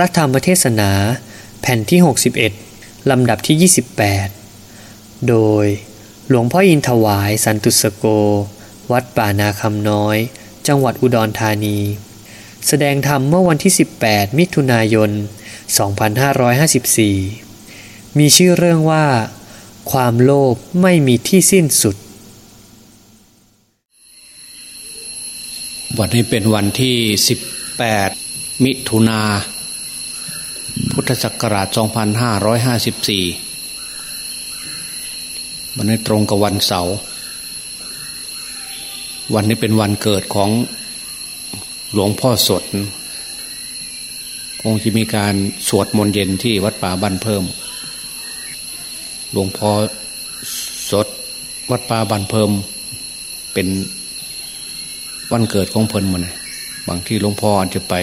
ระธรรมเทศนาแผ่นที่ 61 ลำดับที่ 28 โดยหลวงพ่ออินถวายสันตุสโก วัดป่านาคำน้อย จังหวัดอุดรธานี แสดงธรรมเมื่อวันที่ 18 มิถุนายน 2554 มีชื่อเรื่องว่า ความโลภไม่มีที่สิ้นสุด วันนี้เป็นวันที่ 18 มิถุนา พุทธศักราช 2554 วันนี้ตรงกับวันเสาร์ วันนี้เป็นวันเกิดของหลวงพ่อสด คงจะมีการสวดมนต์เย็นที่วัดป่าบ้านเพิ่ม หลวงพ่อสดวัดป่าบ้านเพิ่ม เป็นวันเกิดของเพลินมันบางที่หลวงพ่ออาจจะไป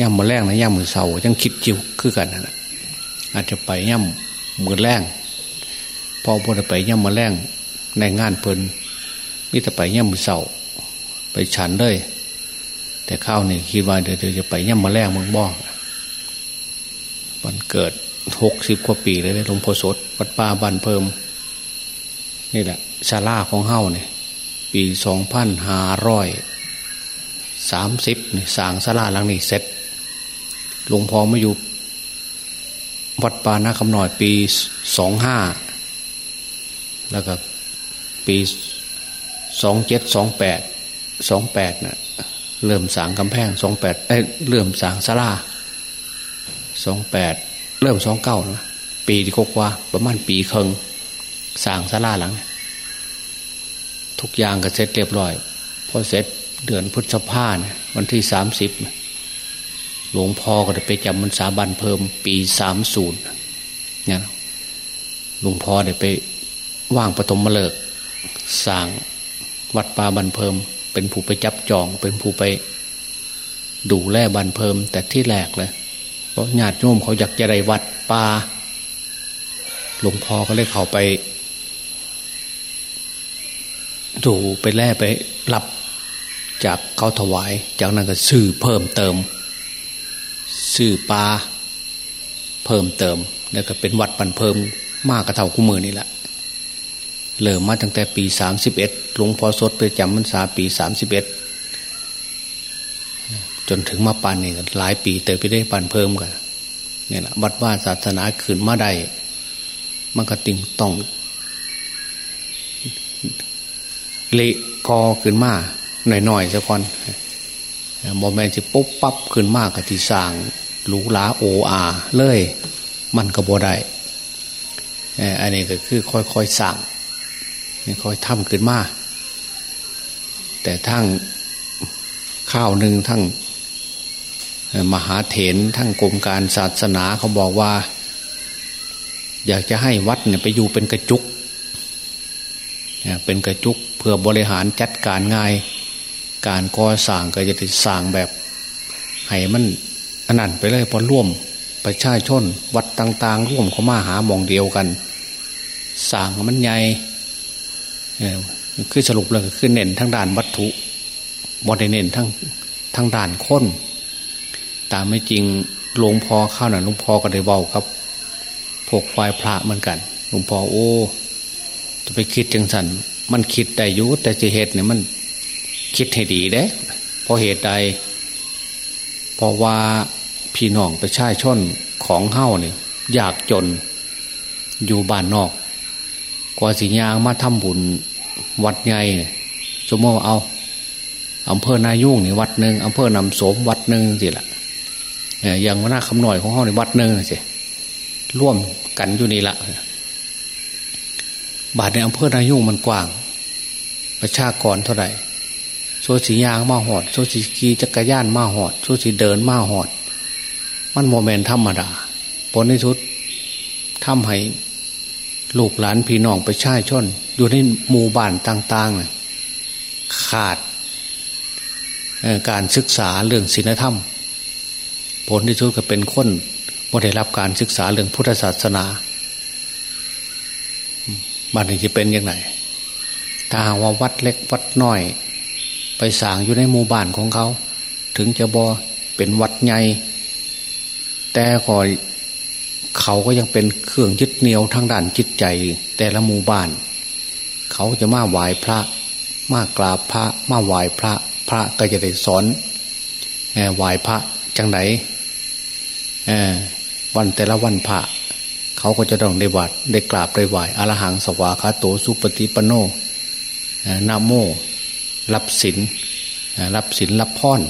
ย่ำมือแรงนะย่ำมือเสายังคิดจิวคือกันนะอาจจะไปย่ำมือแรงพอพอไปย่ำมือแรงในงานเพลินมิแต่ไปย่ำมือเสาไปฉันเลย แต่ข้าวนี่คิดว่าเดี๋ยวจะไปย่ำมือแรงมึงบอกวันเกิดหกสิบกว่าปีเลยหลวงพ่อสดวัดป่าบันเพิ่ม นี่แหละชาลาของเฮ้าเนี่ยปีสองพันห้าร้อยสามสิบนี่สางสลาหลังนี้เสร็จ หลวงพ่อมาอยู่ วัดปานาคำหน่อยปีสองห้าแล้วก็ปีสองเจ็ดสองแปดสองแปดน่ะเริ่มสางกำแพงสองแปดเอ้เริ่มสางสลาสองแปดเริ่มสองเก้านะปีที่กว่าประมาณปีครึ่งสางสลาหลัง ทุกอย่างก็เสร็จเรียบร้อยพอเสร็จเดือนพฤษภาเนี่ยวันที่สามสิบ หลวงพ่อก็ได้ไปจำมันสาบันเพิ่มปีสามศูนย์นี่ยหลวงพ่อได้ไปว่างปฐมมฤกษ์สร้างวัดป่าบันเพิ่ม เป็นผู้ไปจับจองเป็นผู้ไป ดูแลบันเพิ่ม แต่ที่แรกเลยเพราะญาติโยมเขาอยากจะได้วัดป่าหลวงพ่อก็เลยเข้าไปดูไปแล่ไปรับจากเขาถวาย จากนั้นก็ซื้อเพิ่มเติม ซื้อปลาเพิ่มเติม แล้วก็เป็นวัดปันเพิ่มมากกระเท่าคู่มือนี่แหละเริ่มมาตั้งแต่ปีสามสิบเอ็ดหลวงพ่อสดไปจำพรรษาปีสามสิบเอ็ดจนถึงมาปันนี่หลายปีเติมไปได้ปันเพิ่มกันเนี่ยแหละวัดว่าศาสนาขืนมาได้มันก็ติงต้องเละกอขึ้นมาหน่อยๆสักคนโมเมนต์ที่ปุ๊บปั๊บขึ้นมากกับที่สร้าง หรูหราโออาเลย มันก็บ่ได้อันนี้ก็คือค่อยๆสั่งค่อยทำขึ้นมา แต่ทั้งข้าวหนึ่งทั้งมหาเถรทั้งกรมการศาสนาเขาบอกว่า อยากจะให้วัดเนี่ยไปอยู่เป็นกระจุก เป็นกระจุกเพื่อบริหารจัดการง่าย การก่อสร้างก็จะติดสร้างแบบให้มัน อันันไปเลยพอร่วมประชาชนวัดต่าง ๆ ร่วมเขามาหามองเดียวกันสร้างมันใหญ่คือสรุปเลยคือเน้นทั้งด้านวัตถุบอดเน้นทั้งทั้งด้านค้นตามไม่จริงหลวงพ่อเข้าหน่ะหลวงพ่อก็ได้เบาครับพวกควายพระเหมือนกันหลวงพ่อโอ้ จะไปคิดจังสันมันคิดได้ยุแต่จะเหตุเนี่ยมันคิดให้ดีเด้เพราะเหตุใด เพราะว่าพี่น้องประชาชนของเฮ้าเนี่ยอยากจนอยู่บ้านนอก กว่าสิยางมาทำบุญวัดใหญ่สมมติเอาอำเภอนายุ่งนี่วัดหนึ่งอำเภอนำโสมวัดหนึ่งสิละอย่างว่าหน้าคำหน่อยของเฮ้าในวัดหนึ่งสิร่วมกันอยู่นี่ละบาทในอำเภอนายุ่งมันกว้าง ประชากรเท่าไหร่ โซสียางมาหอดโซสีกีจักรยานมาหอดโซสีเดินมาหอด มันโมเมนต์ธรรมดาผลในสุดทำให้ลูกหลานพี่น้องไประชาชน อยู่ในหมู่บ้านต่างๆขาดการศึกษาเรื่องศีลธรรม ผลที่สุดก็เป็นคนไม่ได้รับการศึกษาเรื่องพุทธศาสนาบ้านนี้จะเป็นยังไงถ้าหากว่าวัดเล็กวัดน้อย ไปสร้างอยู่ในหมู่บ้านของเขา ถึงจะบอเป็นวัดใหญ่แต่คอเขาก็ยังเป็นเครื่องยึดเหนี่ยวทางด้านจิตใจ แต่ละหมู่บ้าน เขาจะมาไหว้พระ มากราบพระมาไหว้พระ พระก็จะได้สอนไหว้พระจังไหนวันแต่ละวันพระ เขาก็จะต้องได้วัดได้กราบได้ไหว้อรหังสวาคาโตสุปฏิปโนนาโม รับศีลรับศีลรับพร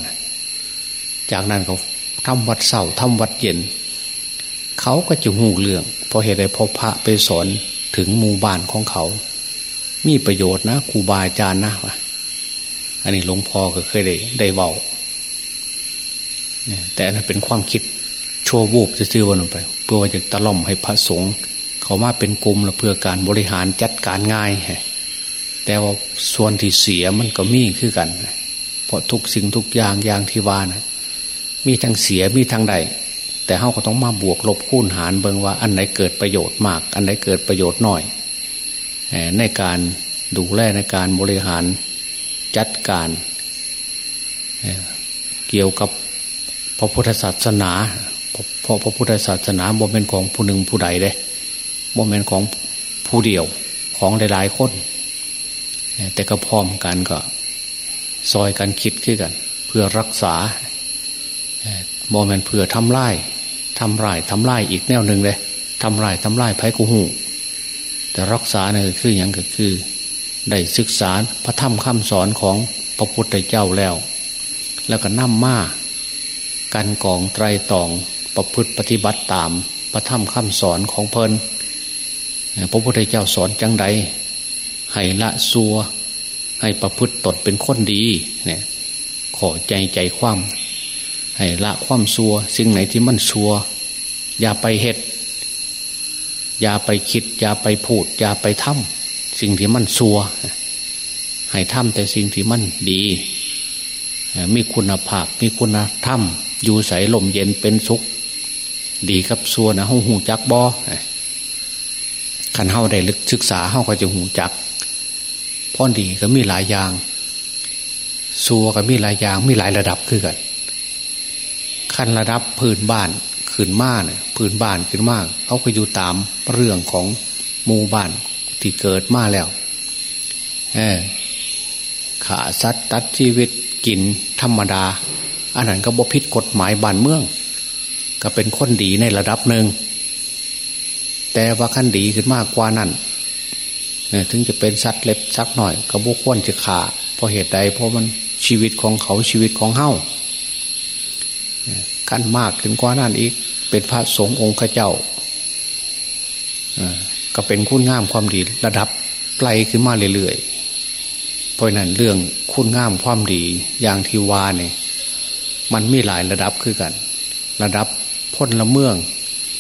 จากนั้นเขาทำวัดเสาทำวัดเย็น เขาก็จะหูเรื่องพอเหตุใดพอพระไปสอนถึงหมู่บ้านของเขา มีประโยชน์นะครูบาอาจารย์นะวะอันนี้หลวงพ่อก็เคยได้ได้เบาแต่นั้นเป็นความคิดชั่ววูบจะซื้อวันไป เพื่อว่าจะตะล่อมให้พระสงฆ์เขามาเป็นกลุ่มแล้วเพื่อการบริหารจัดการง่าย แต่ว่าส่วนที่เสียมันก็มีขึ้นกัน เพราะทุกสิ่งทุกอย่างอย่างที่ว่านะมีทั้งเสียมีทั้งใด แต่เขาก็ต้องมาบวกลบคูณหารเบิงว่าอันไหนเกิดประโยชน์มาก อันไหนเกิดประโยชน์น้อย ในการดูแลในการบริหารจัดการ เกี่ยวกับพระพุทธศาสนาเพราะพระพุทธศาสนาบ่เป็นของผู้หนึ่งผู้ใดเลยบ่เป็นของผู้เดียวของหลายๆคน แต่ก็พร้อมกันก็ ซอยกันคิดขึ้นกัน เพื่อรักษาโมเมนเพื่อทำลายทำลายทำลายอีกแนวหนึ่งเลยทำลายทำลายไพ่กูหูแต่รักษาเนี่ยคืออย่างก็คือ ได้ศึกษาพระธรรมคำสอนของพระพุทธเจ้าแล้ว แล้วก็นั่มมาการกองไตรตองประพฤติปฏิบัติตาม พระธรรมคำสอนของเพลินพระพุทธเจ้าสอนจังใด ให้ละซัว ให้ประพฤติตนเป็นคนดีเนี่ยขอใจใจความให้ละความซัว สิ่งไหนที่มันซัว อย่าไปเหตุอย่าไปคิด อย่าไปพูด อย่าไปทำสิ่งที่มันซัว ให้ทำแต่สิ่งที่มันดี มีคุณภาพ มีคุณธรรม อยู่ใสลมเย็นเป็นสุข ดีกับซัวนะห้องหูจักบอขันเฮาได้ลึกศึกษาเฮาก็จะหูจัก พ่อดีก็มีหลายอย่างซัวก็มีหลายอย่างมีหลายระดับคือกันขั้นระดับพื้นบ้านขึ้นมาเนี่ยพื้นบ้านขึ้นมากเขาก็อยู่ตามเรื่องของหมู่บ้านที่เกิดมาแล้วเออขาสัตว์ตัดชีวิตกินธรรมดา อันนั้นก็บพิษกฎหมายบ้านเมือง ก็เป็นคนดีในระดับหนึ่งแต่ว่าขั้นดีขึ้นมากกว่านั้น ถึงจะเป็นสัตว์เล็บสักหน่อยก็บุควรจะขาเพราะเหตุใดเพราะมันชีวิตของเขาชีวิตของเฮาขั้นมากถึงกว่านั้นอีก เป็นพระสงฆ์องค์ขเจ้าก็เป็นคุณงามความดีระดับไกลขึ้นมาเรื่อยๆเพราะนั้นเรื่องคุณงามความดีอย่างที่ว่าเนี่ยมันมีหลายระดับคือกัน ระดับพ้นละเมือง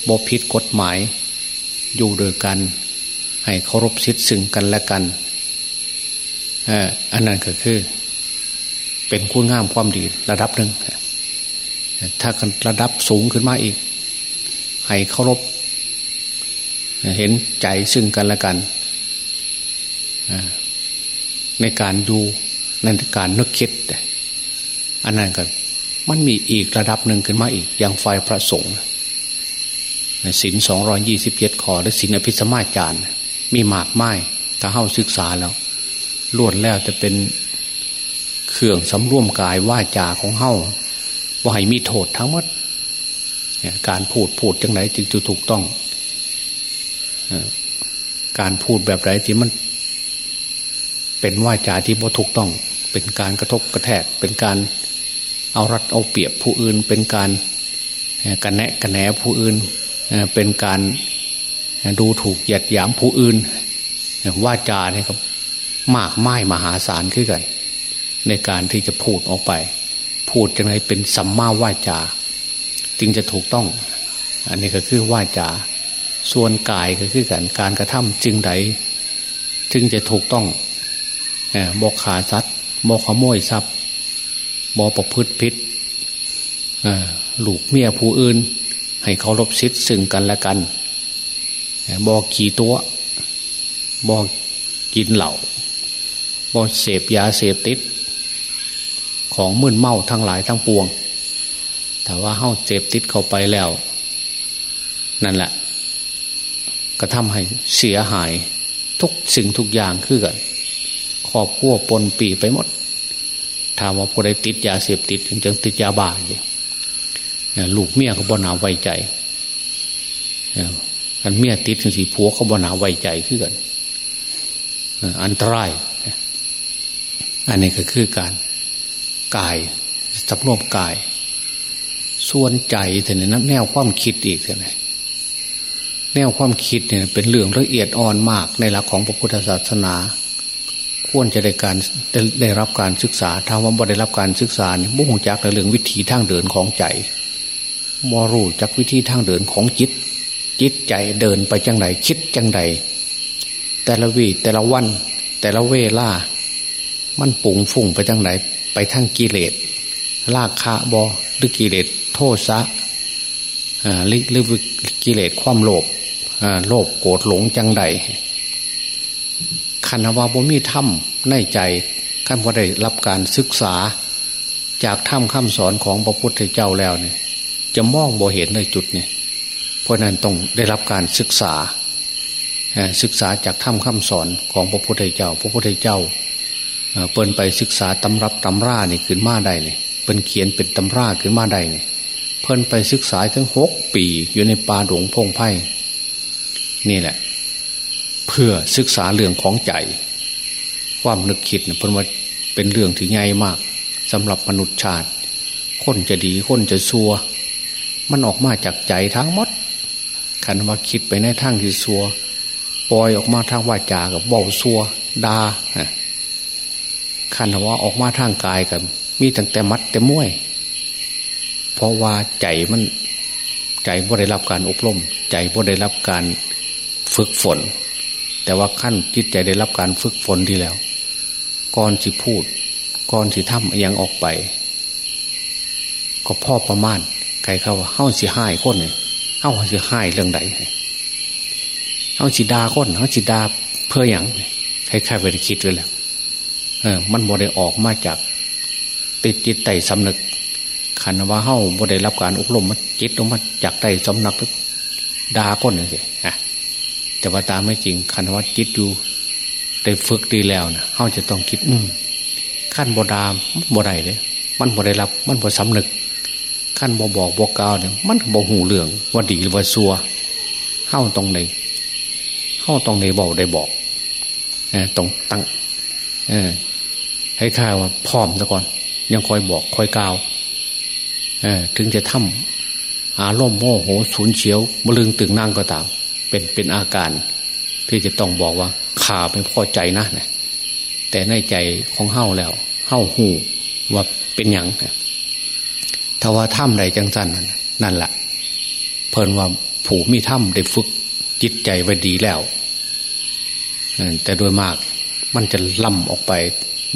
บพิษกฎหมาย อยู่โดยกัน ให้เคารพสิทธิ์ซึ่งกันและกันอันนั้นก็คือ เป็นคุณงามความดีระดับหนึ่งถ้าระดับสูงขึ้นมาอีก ให้เคารพเห็นใจซึ่งกันและกัน ในการดูในการนึกคิด อันนั้นก็มันมีอีกระดับหนึ่งขึ้นมาอีก อย่างไฟพระสงฆ์ศินสองรอยี่สิบเจ็ดขอและศินอภิสมาจารย์ มีหมากไม้ถ้าเข้าศึกษาแล้วล้วนแล้วจะเป็นเครื่องสำร่วมกายว่าจาของเฮ้าว่าให้มีโทษทั้งหมดการพูดพูดจังไหนจึงจะถูกต้องการพูดแบบไหนที่มัน เป็นว่าจาที่บ่ถูกต้อง เป็นการกระทบกระแทก เป็นการเอารัดเอาเปรียบผู้อื่น เป็นการกันแนะกันแหนผู้อื่นเป็นการ ดูถูกเหยียดหยามผู้อื่นว่าจาเนี่ยครับมากไม้มหาศาลขึ้นกัน ในการที่จะพูดออกไป พูดยังไงเป็นสัมมาว่าจา จึงจะถูกต้อง อันนี้ก็คือว่าจา ส่วนกายก็คือกันการกระทำจึงใดจึงจะถูกต้องบอกขาซัดบอกขโมยทรัพย์บอกประพฤติพิษลูกเมียผู้อื่น ให้เคารพสิทธิ์ซึ่งกันและกัน บอกขี่ตัวบอกกินเหล่าบอกเสพยาเสพติด ของมึนเมาทั้งหลายทั้งปวง แต่ว่าเฮาเจ็บติดเข้าไปแล้ว นั่นแหละ ก็ทำให้เสียหายทุกสิ่งทุกอย่างคือกันครอบครัวปนปีไปหมดถามว่าผู้ใดติดยาเสพติดถึงจะติดยาบ้าอย่างลูกเมียเขาบ่หนาไว้ใจ กันเมียติดถึงสีผัวเขาบ่หนาไว้ใจขึ้นกันอันตราย อันนี้ก็คือการกายสำรวมกาย ส่วนใจแต่เนี่ยแนวความคิดอีกแต่ไหนแนวความคิดเนี่ยเป็นเรื่องละเอียดอ่อนมากในหลักของพระพุทธศาสนา ควรจะได้การได้ได้รับการศึกษาถ้าว่าบ่ได้รับการศึกษาเนี่ยบุ้งจักในเรื่องวิธีทางเดินของใจมรู้จักวิธีทางเดินของจิต จิตใจเดินไปจังไหนคิดจังไหนแต่ละวีแต่ละวัน แต่ละเวลามันปุ่งฝุ่งไปจังไหนไปทั้งกิเลสลากคาบอหรือกิเลสโทษซะหรือกิเลสความโลภโลภโกรธหลงจังใดคันว่าบ่มีถ้ำในใจขันว่าได้รับการศึกษา จากถ้ำคำสอนของพระพุทธเจ้าแล้วเนี่ยจะมองบ่เห็นในจุดเนี่ย เพราะนั้นต้องได้รับการศึกษาศึกษาจากถ้ำคำสอนของพระพุทธเจ้า พระพุทธเจ้าเปิ่นไปศึกษาตำรับตำรานี่ขึ้นมาได้เนี่ยเปิ่นเขียนเป็นตำราขึ้นมาได้เนี่ยเพิ่นไปศึกษาทั้งหกปีอยู่ในป่าหลวงพงไพ่นี่แหละ เพื่อศึกษาเรื่องของใจ ความนึกคิดเนี่ยเพิ่นว่าเป็นเรื่องที่ใหญ่มากสำหรับมนุษย์ชาติ คนจะดีคนจะซัวมันออกมาจากใจทั้งหมด คันว่าคิดไปในทางที่ซัวปล่อยออกมาทางวาจากับเบาซัวดาคันว่าออกมาทางกายกับมีตั้งแต่มัดแต่ม้วย เพราะว่าใจมันใจบ่ได้รับการอบรม ใจบ่ได้รับการฝึกฝน แต่ว่าขั้นจิตใจได้รับการฝึกฝนที่แล้วก่อนสิพูดก่อนสิทำยังออกไป ก็พ่อประมาณใครเขาว่าเฮ้าสิห้ายคนเนี่ย เฮ้าสิห้ายเรื่องใดเฮ้าสิดาคนเฮ้าสิดาเพื่ออย่างใครๆไปคิดไว้แล้วเออ มันบ่ได้ออกมาจาก ติดจิตใจสำนึกขันว่าเฮ้าบ่ได้รับการอบรมมันจิตออกมาจากใจสำนึกดาก้นเลยสิฮะแต่ว่าตามไม่จริงขันว่าจิตอยู่ได้ฝึกดีแล้วนะเฮ้าจะต้องคิด อืมขั้นบดามบ่ได้เลยมันบ่ได้รับ มันบ่สำนึก ขั้นบ่บอกบ่กล่าวเนี่ยมันบ่หูเรื่องว่าดีหรือว่าซัวเฮ้าตรงไหนเฮ้าตรงไหนบอกได้บอกเออตรงตั้งเออให้ข้าว่าพร้อมซะก่อน ยังคอยบอกคอยกล่าวเออถึงจะทำอารมณ์โมโหสูญเฉียวมลึงตึงนั่งก็ตาม เป็นเป็นอาการ ที่จะต้องบอกว่าข่าไม่พอใจนะแต่ในใจของเฮ้าแล้วเฮ้าหูว่าเป็นอย่าง ถ้าว่าถ้ำใดจังสันนั่นแหละเพลินว่าผูมีถ้ำได้ฝึกจิตใจไว้ดีแล้วแต่โดยมากมันจะล่ำออกไป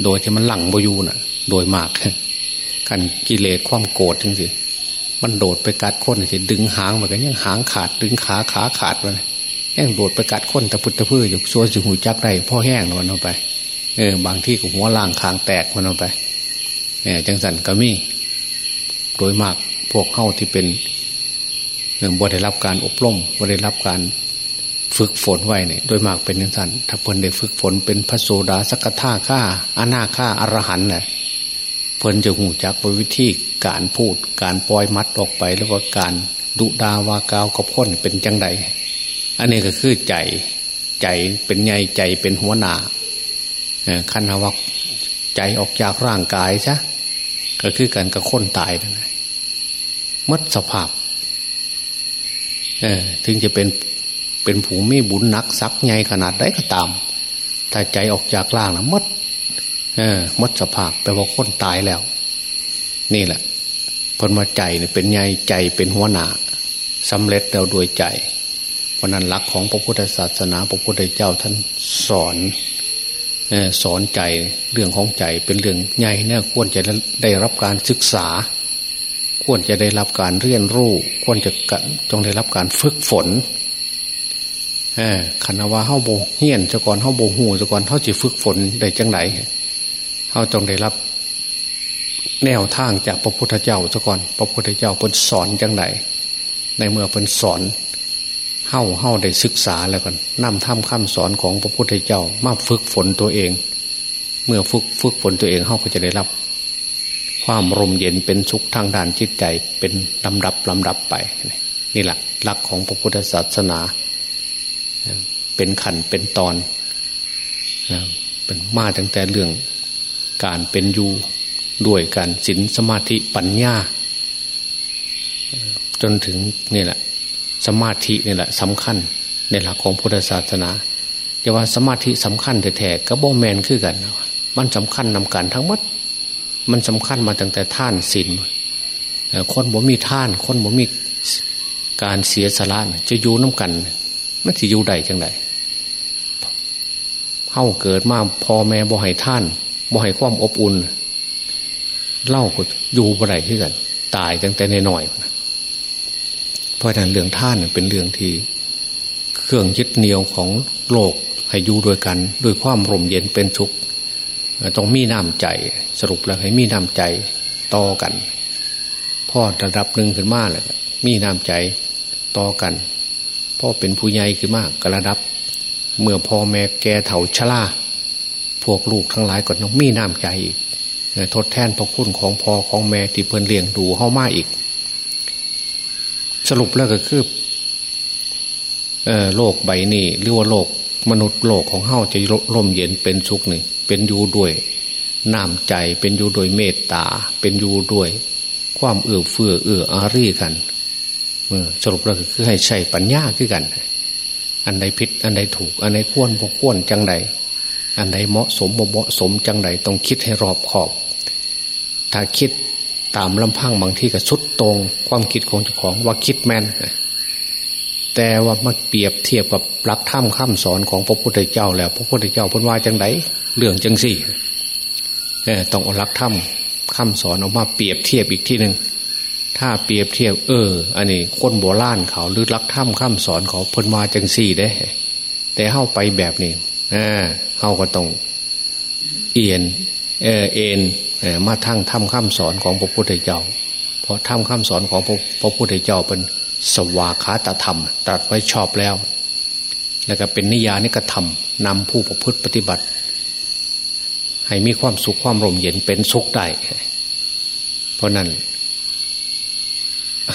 โดยที่มันหลังบอยู่นะ่ะ โดยมากกันกิเลสความโกรธจริงสิมันโดดไปกัดคนสิดึงหางมันก็ยังหางขาด ดึงขาขาขาดมันยังโดดไปกัดคนตะพุตตะพื้อยู่ซัวสิหูจักได้พ่อแห้งมันเอาไปเออบางที่ก็หัวล่างคางแตกมันเอาไปเนี่ยจังสันก็มี โดยมากพวกเข้าที่เป็นบ่ได้รับการอบรมบ่ได้รับการฝึกฝนไว้เนี่ยโดยมากเป็นอย่างนั้นถ้าเพิ่นได้ฝึกฝนเป็นพระโสดาสกทาข้าอนาข้าอรหันเนี่ยเพิ่นจะหูจักวิธีการพูดการปล่อยมัดออกไป แล้วว่าการดุดาวากาวกับคนเป็นจังใดอันนี้ก็คือใจใจเป็นไงใจเป็นหัวหน้าขันวักใจออกจากร่างกายซะก็คือการกับคนตายนั่น มัดสภาพเออถึงจะเป็นเป็นผู้มีบุญนักซักไงขนาดใดก็ตาม ถ้าใจออกจากล่างนะมัดเออมัดสภาพแปลว่าคนตายแล้ว นี่แหละพนมาใจเนี่ยเป็นไงใจเป็นหัวหน้าสำเร็จแล้วโดยใจเพราะนั้นหลักของพระพุทธศาสนาพระพุทธเจ้าท่านสอนสอนใจเรื่องของใจเป็นเรื่องใหญ่เนี่ยควรจะได้รับการศึกษา ควรจะได้รับการเรียนรู้ ควรจะจงได้รับการฝึกฝนขันว่าเฮาโบเฮียนจะก่อนเฮาโบหูจะก่อนเฮาจะฝึกฝนได้จังไหนเฮาต้องได้รับ แนวทางจากพระพุทธเจ้าจะก่อน พระพุทธเจ้าเป็นสอนจังไหนในเมื่อเป็นสอนเฮ้าเฮ้าได้ศึกษาแล้วกันนำทำคำสอนของพระพุทธเจ้ามาฝึกฝนตัวเอง เมื่อฝึกฝึกฝนตัวเองเฮ้าก็จะได้รับ ความร่มเย็นเป็นสุขทางด้านจิตใจเป็นลำดับลำดับไป นี่แหละหลักของพระพุทธศาสนา เป็นขันเป็นตอนเป็นมาตั้งแต่เรื่องการเป็นอยู่ด้วยการศีลสมาธิปัญญา จนถึงนี่แหละ สมาธินี่แหละสำคัญในหลักของพุทธศาสนาจะว่าสมาธิสำคัญแท้ๆก็บ่แมนคือกัน มันสำคัญนำกันทั้งหมด มันสำคัญมาตั้งแต่ท่านศีลคนบ่มีท่าน คนบ่มีการเสียสละจะอยู่น้ากันมันจะอยู่ใดจังไดเฮาเกิดมาพ่อแม่บ่ให้ท่านบ่ให้ความอบอุ่นเล่าก็อยู่บ่ได้ขึ้นกันตายตั้งแต่ในหน่อยเพราะนั้นเรื่องท่านเป็นเรื่องที่เครื่องยึดเหนี่ยวของโลกให้อยู่ด้วยกัน ด้วยความร่มเย็นเป็นสุข ต้องมีน้ำใจสรุปแล้วให้มีน้ำใจต่อกันพ่อระดับหนึ่งขึ้นมาเลยมีน้ำใจต่อกันพ่อเป็นผู้ใหญ่ขึ้นมากกระดับ เมื่อพ่อแม่แก่เถาชราพวกลูกทั้งหลายก็ต้องมีน้ำใจอีกทดแทนพระคุณของพ่อของแม่ที่เพิ่นเลี้ยงดูเข้ามาอีก สรุปแล้วก็คือโลกใบนี้หรือว่าโลก มนุษย์โลกของเฮาจะร่มเย็นเป็นสุขหนึ่งเป็นอยู่ด้วยน้ำใจเป็นอยู่ด้วยเมตตา เป็นอยู่ด้วย ความเอื้อเฟื้อเอื้ออารีกันสรุปแล้วคือให้ใช้ปัญญาขึ้นกัน อันใดผิดอันใดถูก อันใดควรบ่ควรจังใดอันใดเหมาะสมบ่เหมาะสมจังใดต้องคิดให้รอบขอบ ถ้าคิดตามลำพังบางที่ก็สุดตรง ความคิดของเจ้าของว่าคิดแม่น แต่ว่ามาเปรียบเทียบกับหลักธรรมคำสอนของพระพุทธเจ้า แล้วพระพุทธเจ้าพูดว่าจังไดเรื่องจังสี่ต้องเอาหลักธรรมคำสอนออกมาเปรียบเทียบอีกที่หนึ่งถ้าเปรียบเทียบ เออ อันนี้คนโบราณเขาหรือลักถ้ำข้ามสอนเขาพ้นมาจังสี่ได้ แต่เข้าไปแบบนี้อ่เข้าก็ต้องเอียนเออเอ็นมาทั้งถ้ำข้ามสอนของพระพุทธเจ้า เพราะถ้ำข้ามสอนของพระพุทธเจ้าเป็น สวากขาตธรรม ตรัสไว้ชอบแล้ว แล้วก็เป็นนิยานิกธรรมนำผู้ประพฤติปฏิบัติ ให้มีความสุขความร่มเย็นเป็นสุขได้ เพราะนั้น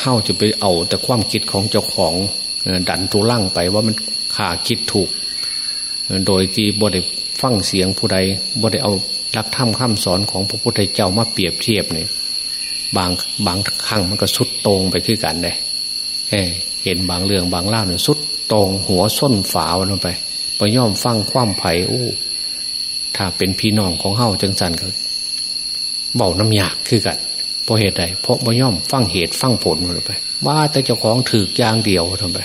เฮ้าจะไปเอาแต่ความคิดของเจ้าของดันตัวล่างไปว่ามันขาคิดถูก โดยที่บได้ฟังเสียงผู้ใดบได้เอาหลักธรรมคำสอนของพระพุทธเจ้ามาเปรียบเทียบเนี่ยบางบางครั้งมันก็สุดตรงไปขึ้นกันเลย เห็นบางเรื่องบางเล่าเนี่ยสุดตรงหัวส้นฝาวลงไปปย่อมฟังความไผ่โอ้ถ้าเป็นพี่น้องของเฮ้าจังสันก็เบาน้ำยากคือกันเพราะเหตุใดเพราะบ่ย่อมฟังเหตุฟังผลลงไป ว่าแต่เจ้าของถือยางเดียวทำไป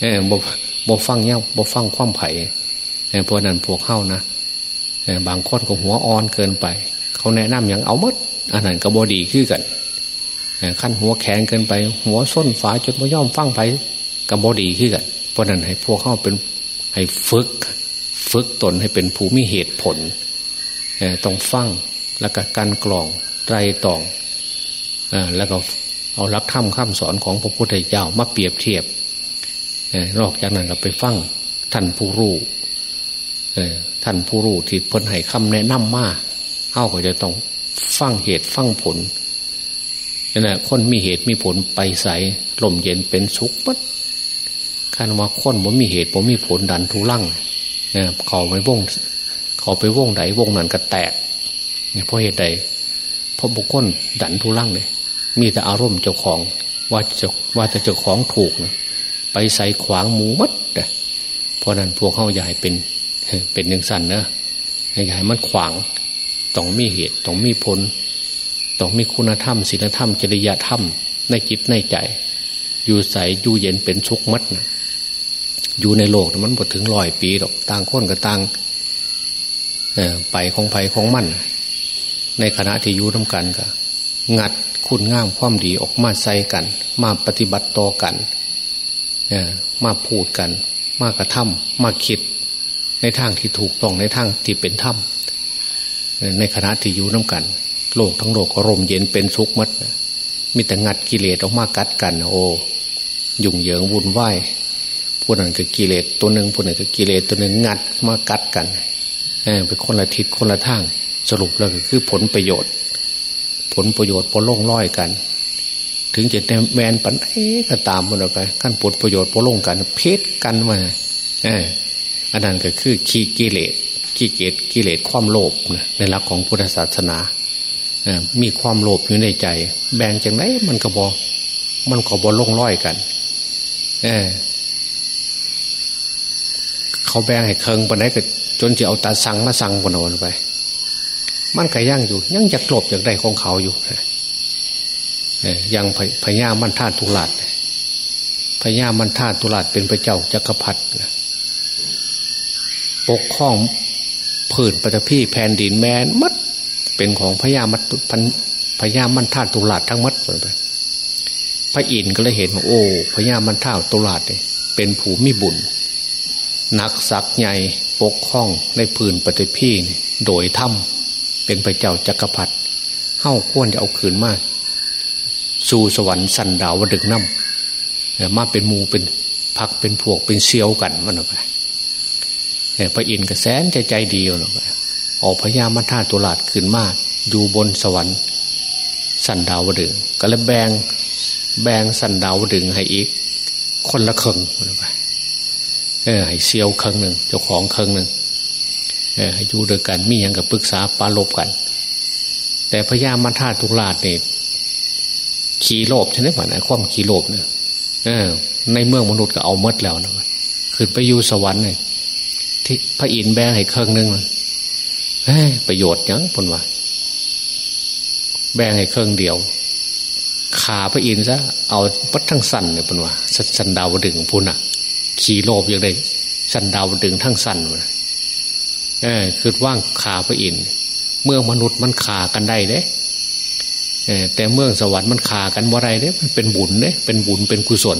เออบ่บ่ฟังเงี้ยบ่ฟังความไผ่เพราะนั้นพวกเข้านะบางคนก็หัวอ่อนเกินไป เขาแนะนำอย่างเอามดอันนั้นก็บอดีขึ้นกัน ขั้นหัวแข็งเกินไป หัวส้นฝาจนบ่ย่อมฟังไผ่กับบอดีขึ้นกันเพราะนั้นให้พวกเข้าเป็นให้ฝึก ฝึกตนให้เป็นผู้มีเหตุผลต้องฟังแล้วก็การกลองไตรตองแล้วก็เอาลักธรรมคำสอนของพระพุทธเจ้ามาเปรียบเทียบนอกจากนั้นก็ไปฟังท่านผู้รู้ท่านผู้รู้ที่พ้นให้คำแนะนำมาเข้าก็จะต้องฟังเหตุฟังผล นั่นแหละคนมีเหตุมีผลไปใส่ลมเย็นเป็นสุขปัดคันว่าคนผมมีเหตุผมมีผลดันทุลังเนี่ยเขาไปวงเขาไปวงไหนวงนั้นก็แตกเนี่ยเพราะเหตุใดเพราะบุคคลดันทุลังเลยมีแต่อารมณ์เจ้าของว่าจะว่าแต่เจ้าของถูกนะไปใส่ขวางหมูมัดเพราะนั้นพวกเขาใหญ่เป็นเป็นหนึ่งสันนะใหญ่มันขวางต้องมีเหตุต้องมีผล ต้องมีคุณธรรมศีลธรรม จริยธรรม ในจิตในใจ อยู่ใสอยู่เย็นเป็นสุขมัดนะอยู่ในโลกมันหมดถึงร้อยปีหรอกต่างคนกับต่างไปของภัยของมั่น ในขณะที่อยู่น้ากันก็งัดคุณงามความดีออกมาใส่กัน มาปฏิบัติต่อกันมาพูดกัน มากระทำมาคิด ในทางที่ถูกต้องในทางที่เป็นธรรมในขณะที่อยู่น้ากัน โลกทั้งโลกก็ร่มเย็นเป็นสุขมัดมีแต่งัดกิเลสออกมากัดกัน โอ้ยุ่งเหยิงวุ่นวายผู้นั้นก็กิเลสตัวหนึ่งผู้นั้นก็กิเลสตัวหนึ่งงัดมากัดกันเออเป็นคนละทิศคนละทาง สรุปแล้วก็คือผลประโยชน์ ผลประโยชน์พอล่งร้อยกัน ถึงจะแมนปันเอ๊ก็ตามมันออกไปขั้นผลประโยชน์พอล่งกันเพศกันมาเอออันนั้นก็คือขี้กิเลสขี้เกียจกิเลสความโลภในหลักของพุทธศาสนา มีความโลภอยู่ในใจ แบ่งจากไหนมันก็บอมันก็บอลงร้อยกัน เออเขาแบ่งให้เคิงปนไหนก็จนจะเอาตาสังมาสั่งคนอนไป มันก็ยั่งอยู่ ยังจะกลบอย่างใดของเขาอยู่ยังพญามันท่าตุลาดพญามันท่าตุลาดเป็นพระเจ้าจักรพรรดิปกครองผืนปฐพีแผ่นดินแมนมัด เป็นของพญามัพันพญามันท่าตุลาดทั้งมัดไปพระอินทร์ก็เลยเห็นว่าโอ้พญามันท่าตุลาดเนี่ยเป็นผูมิบุญนักศักใหญ่ปกครองในพื้นปฏิพีโดยถ้ำเป็นพระเจ้าจักรพรรดิเฮ้าควรจะเอาคืนมากสู่สวรรค์สันดาวดึกน้ำมาเป็นมูเป็นพักเป็นพวกเป็นเซียวกันมันออกไปพระอินทร์ก็แสนใจใจดีออกไป ออกพญามัท่าตุลาดขึ้นมาก อยู่บนสวรรค์ สันดาวดึงก็เลยแบ่งแบ่งสันดาวดึงให้อีก คนละครึ่งไปเออให้เซียวครึ่งหนึ่งเจ้าของครึ่งหนึ่งเออให้อยู่ด้วยกันมีอย่างกับปรึกษาปาลบกัน แต่พญามัท่าตุลาดเนี่ยขี่โลบใช่ไหมผ่านไอ้ความขี่โลบเนี่ยเออ ในเมืองมนุษย์ก็เอาเมดแล้วนะขึ้นไปอยู่สวรรค์เลยที่พระอินทร์แบ่งให้เครื่องนึงเฮ้ ประโยชน์ยังพนว่าแบ่งให้เครื่องเดียว ขาพระอินซะเอาปัดทั้งสั้นเลยพนว่าสันดาวดึงพุน่ะ ขี่โลบอย่างไรสันดาวดึงทั้งสันเลยเออคือว่างขาพระอินเมื่อมนุษย์มันขากันได้เด้แต่เมืองสวรรค์มันขากันว่าไรเนี่ยมันเป็นบุญเนี่ยเป็นบุญเป็นกุศล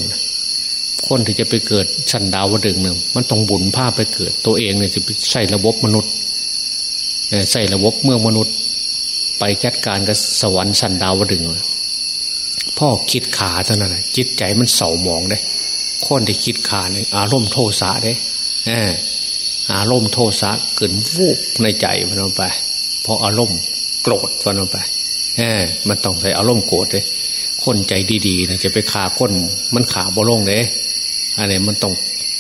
คนที่จะไปเกิดชั้นดาวดึงหนึ่งมันต้องบุญผ้าไปเกิด ตัวเองเนี่ยจะใส่ระบบมนุษย์ ใส่ระบบเมื่อมนุษย์ไปจัดการกับสวรรค์ชั้นดาวดึงพ่อคิดขาเท่านั้นจิตใจมันเศร้าหมองได้คนที่คิดขาเนี่ยอารมณ์โทสะได้อารมณ์โทสะเกินวูบในใจมันลงไปเพราะอารมณ์โกรธมันลงไปมันต้องใส่อารมณ์โกรธเลยคนใจดีๆนะจะไปขาคนมันขาบ่ลงเลยอันนี้มันต้อง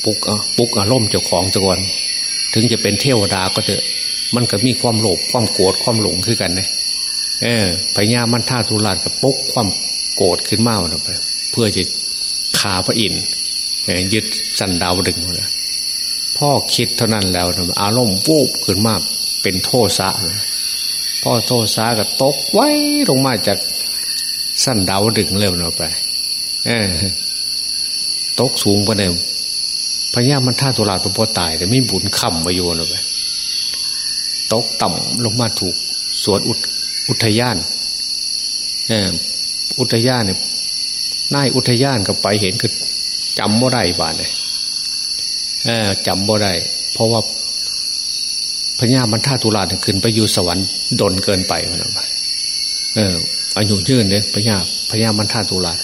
ปุกปุกอารมณ์เจ้าของจัก่อน ถึงจะเป็นเทวดาก็เถอะ มันก็มีความโลภความโกรธความหลงขึ้นกันเลยเออพญามันท่าทุลาดกับปุกความโกรธขึ้นมาไปเพื่อจะขาพระอินทร์ยึดสันดาวดึงเลยพ่อคิดเท่านั้นแล้วอารมณ์วูบขึ้นมาเป็นโทษะพ่อโทษะก็ตกไว้ลงมาจากสั้นดาวดึงเร็วเราไปตกสูงไปเนี่ยพญามันท่าตุลาเป็นพอตายแต่ไม่บุญคำมาโยนไป ตกต่ำลงมาถูกสวนอุทยานเอออุทยานเนี่ยนายอุทยานก็ไปเห็นคือจำบ่ได้บ้านเลยเออจำบ่ได้เพราะว่าพญามันท่าตุลาเนี่ยขึ้นไปอยู่สวรรค์ดนเกินไปนไปเอออายุยืนเนี่ยพญาพญามันท่าตุลา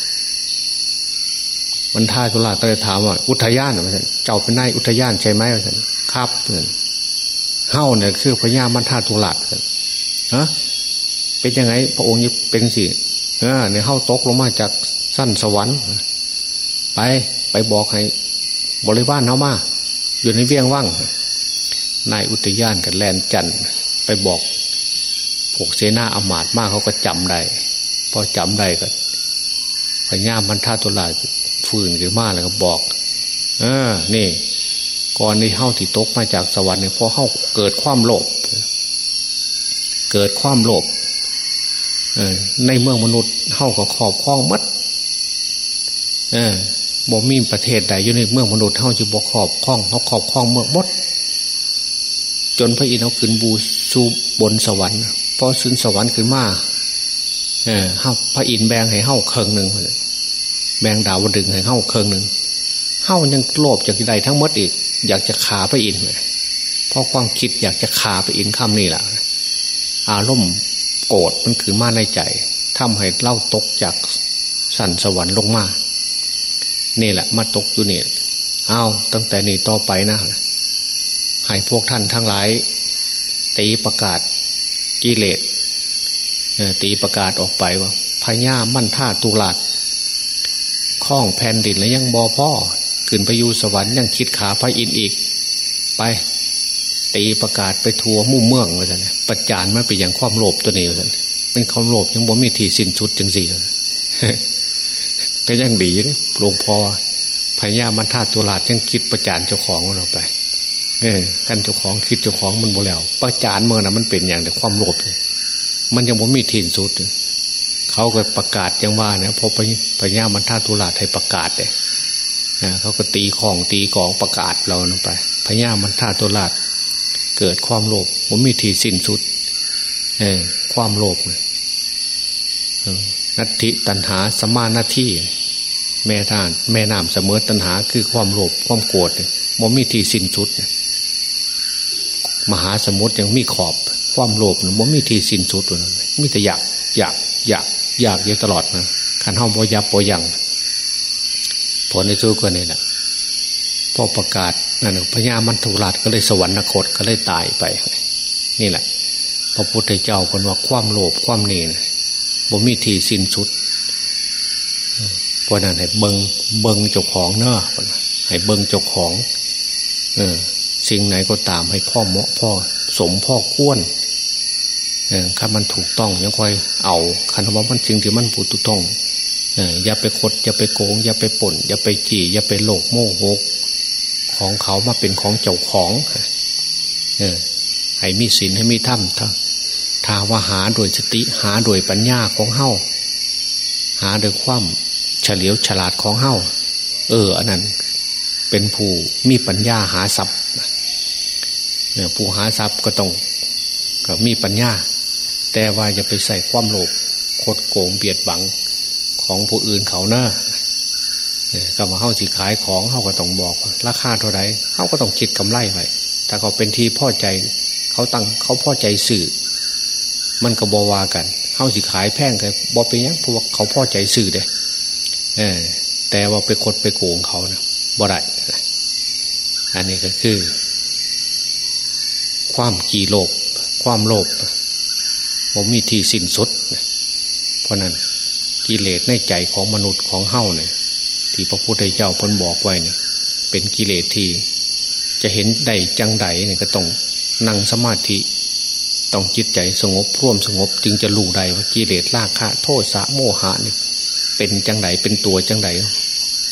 มันท่าตุลาก็เลยถามว่า อุทยานเหรอเจ้าเป็นนายอุทยานใช่ไหมเหรอครับเพื่อน เฮ้าเนี่ยคือพญามันท่าตุลาฮะเป็นยังไง พระองค์นี่เป็นสิเออเนี่ยเฮ้าตกลงมาจากสั้นสวรรค์ ไปไปบอกให้ บริวารเขามาอยู่ในเวียงว่างนายอุทยานกับแลนจันไปบอกพวกเสนาอมาตมากเขาก็จำได้พอจำได้ก็พญามันท่าตุลาฟื้นขึ้นมาแล้วก็บอก เออ นี่ ก่อนในเฮ้าที่ตกมาจากสวรรค์เนี่ยพอเฮ้าเกิดความโลภเกิดความโลภในเมืองมนุษย์เฮ้าก็ขอบคล้องมัดบ่มีประเทศใดอยู่ในเมืองมนุษย์เฮ้าจะบอกขอบคล้องเขาขอบคล้องเมื่อมด จนพระอินทร์เขาขึ้นบูสูบนสวรรค์พอขึ้นสวรรค์ขึ้นมาเออเฮ้าพระอินทร์แบงให้เฮ้าเคิงหนึ่งแบงดาวดึงให้เฮ้าเคิงหนึ่งเฮ้ายังโลภจากที่ใดทั้งหมดอีก อยากจะขาพระอินทร์เพราะความคิดอยากจะขาพระอินทร์คำนี่แหละอารมณ์โกรธมันคือมาในใจทำให้เล่าตกจากสันสวรรค์ลงมานี่แหละ มาตกอยู่เนี่ยอ้าวตั้งแต่นี้ต่อไปนะให้พวกท่านทั้งหลาย ตีประกาศกิเลสตีประกาศออกไปว่าพญามั่นท่าตุลาดข้องแผ่นดินแล้วยังบอพ่อ ขึ้นไปอยู่สวรรค์ยังคิดขาพระอินทร์อีก ไปตีประกาศไปทัวมุ่งเมืองเลยท่านประจานมาไปอย่างความโลภตัวนี้เลยเป็นความโลภยังบ่มีทีสิ้นชุดจังสี่เลยก็ยังดีนะหลวงพ่อพญามันท่าตุลาดยังคิดประจานเจ้าของเราไป เออกันเจ้าของคิดเจ้าของมันบ่แล้ว ประจานเมื่อนะมันเป็นอย่างแต่ความโลภมันยังบ่มีทีสินสุด เขาก็ประกาศยังว่าเนี่ยพอพญามันท่าตุลาดให้ประกาศเนี่ย เขาก็ตีของตีกองประกาศเราลงไปพญามันท่าตุลาดเกิดความโลภมันมีทีสิ้นสุด เออความโลภนัตถิตันหาสมานาที่แม่ท่าน แม่น้ำเสมอตันหาคือความโลภความโกรธมันมีทีสิ้นสุดมหาสมุทรยังมีขอบ ความโลภมันมีทีสิ้นสุดเลยมีแต่อยากอยากอยากอยากอยู่ตลอดนะขันห้องบอยับปอยัง ผลในสู้กันนี่แหละพอประกาศนั่นพญามันทุราชก็เลยสวรรคตก็เลยตายไป นี่แหละ พระพุทธเจ้าคนว่าความโลภความเนรบ่มีทีสิ้นสุดเพราะนั้นให้เบิงเบิงเจ้าของเนอะให้เบิงเจ้าของ เออ สิ่งไหนก็ตามให้พ่อเหมาะพ่อสมพ่อควรคันมันถูกต้องยังค่อยเอาคันว่ามันจริงที่มันผูกถูกต้อง อย่าไปคดอย่าไปโกง อย่าไปป่น อย่าไปจี่อย่าไปโลกโม่หกของเขามาเป็นของเจ้าของเออให้มีศีลให้มีธรรมถ้าถ้าว่าหาโดยสติหาโดยปัญญาของเฮาหาโดยความเฉลียวฉลาดของเฮาเออ อันนั้น เป็นผู้มีปัญญาหาทรัพย์เนี่ยผู้หาทรัพย์ก็ต้องก็มีปัญญา แต่ว่าอย่าไปใส่ความโลภโคดโกงเบียดบัง ของผู้อื่นเขาเนอะก็มาเข้าสิขายของเขาก็ต้องบอกราคาเท่าไรเขาก็ต้องคิดกำไรไว้ถ้าเขาเป็นที่พ่อใจ เขาตั้งเขาพ่อใจสื่อ มันก็บวากันเข้าสิขายแพงกันบอเป็นยังพวกเขาพ่อใจสื่อเด้แต่ว่าไปคดไปโกงเขาเนะบ่ได้อันนี้ก็คือ ความกี่โลภความโลภผมมีที่สิ้นสุดเพราะนั้น กิเลสในใจของมนุษย์ของเฮ้าเนี่ยที่พระพุทธเจ้าพ้นบอกไว้เนี่ยเป็นกิเลสที่จะเห็นได้จังใดเนี่ยก็ต้องนั่งสมาธิ ต้องจิตใจสงบร่วมสงบ จึงจะรู้ได้ว่ากิเลสราคะ โทษสะโมหะเนี่ยเป็นจังไดเป็นตัวจังได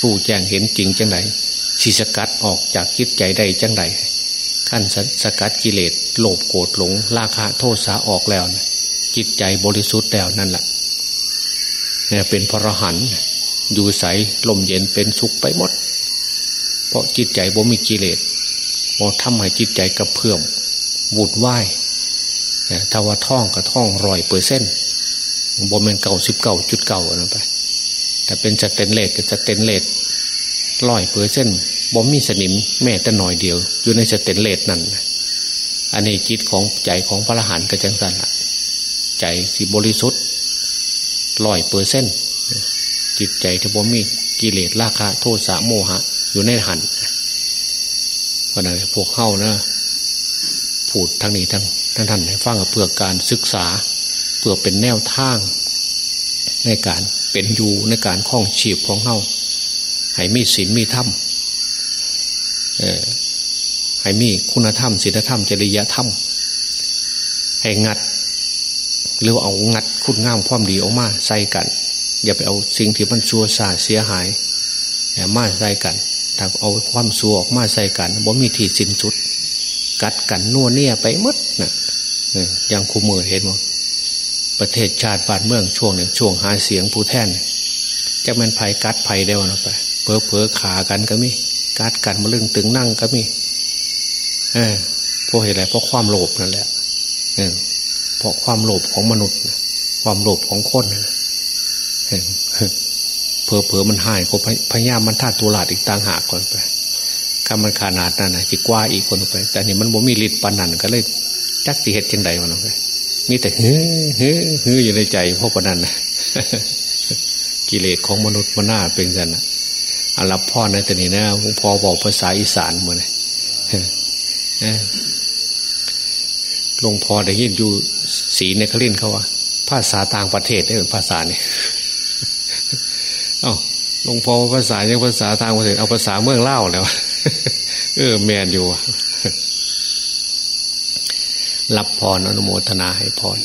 รู้แจ้งเห็นจริงจังไดสิสกัดออกจากจิตใจได้จังไดขั้นสกัดกิเลสโลภโกรธหลงราคะโทษสาออกแล้วเนี่ยจิตใจบริสุทธิ์แล้วนั่นแหละ เนี่ยเป็นพระหันอยู่ใสลมเย็นเป็นสุขไปหมด เพราะจิตใจบ่มีกิเลสบ่ทำให้จิตใจกระเพื่อมวุ่นวายถ้าว่าท่องกับท่องรอยเปอร์เซ็นต์บ่เป็นเก่าสิบเก่าจุดเก่าอะไรไป แต่เป็นจะเต็นเลดก็จะเต็นเลดร้อยเปอร์เซ็นต์บ่มีสนิมแม่แต่หน่อยเดียว อยู่ในสเตนเลสนั่นอันนี้จิตของใจของพระอรหันต์ก็จังสันละใจที่บริสุทธิ์ ร้อยเปอร์เซ็นจิตใจที่บ่มีกิเลสราคะ โทษสะโมหะ อยู่ในหันเพราะนั้นพวกเข้านะพูดทั้งนี้ทั้งท่านท่านให้ฟังเพื่อการศึกษา เพื่อเป็นแนวทาง ในการเป็นอยู่ในการคล้องชีพของเข้าให้มีศีลมีธรรมให้มีคุณธรรมศีลธรรมจริยธรรมให้งัด หรือเอางัด คุณงามความดีออกมาใส่กัน อย่าไปเอาสิ่งที่มันชั่วซาเสียหายมาใส่กัน ถ้าเอาความชั่วออกมาใส่กันบ่มีที่สิ้นสุด กัดกันนัวเนี่ยไปมดนะอย่างคูมือเห็นว่าประเทศชาติบ้านเมืองช่วงเนี่ยช่วงหาเสียงผู้แทนจะมันภัยกัดภัยได้วันไปเพอเพอขากันก็มีกัดกันมาลึงตึงนั่งก็มีเออเพราะเหตุอะไรเพราะความโลภนั่นแหละเออเพราะความโลภของมนุษย์ ความโลภของคนเพอเพอมันหายก็พยายามมันท่าตัวหลาดอีกต่างหากก่อนไปข้ามันขนาดนั้นนะจิกว่าอีกคนไป แต่นี่มันบ่มีฤทธิ์ปานนันก็เลยจักสิเหตุจังใดมันไปมีแต่เฮ้เฮ้เฮ้อยู่ในใจพราะปานนันนะกิเลสของมนุษย์มันน่าเป็นกันนะอารับพ่อในแต่นี่นะหลวงพ่อบอกภาษาอีสานหมดเลยหลวงพ่อได้ยินอยู่สีในคลินเขาว่า ภาษาต่างประเทศได้เป็นภาษาเนี่ยเอาหลวงพ่อภาษายังภาษาต่างประเทศเอาภาษาเมืองเล่าแล้วเออแมนอยู่รับพรอนุโมทนาให้พร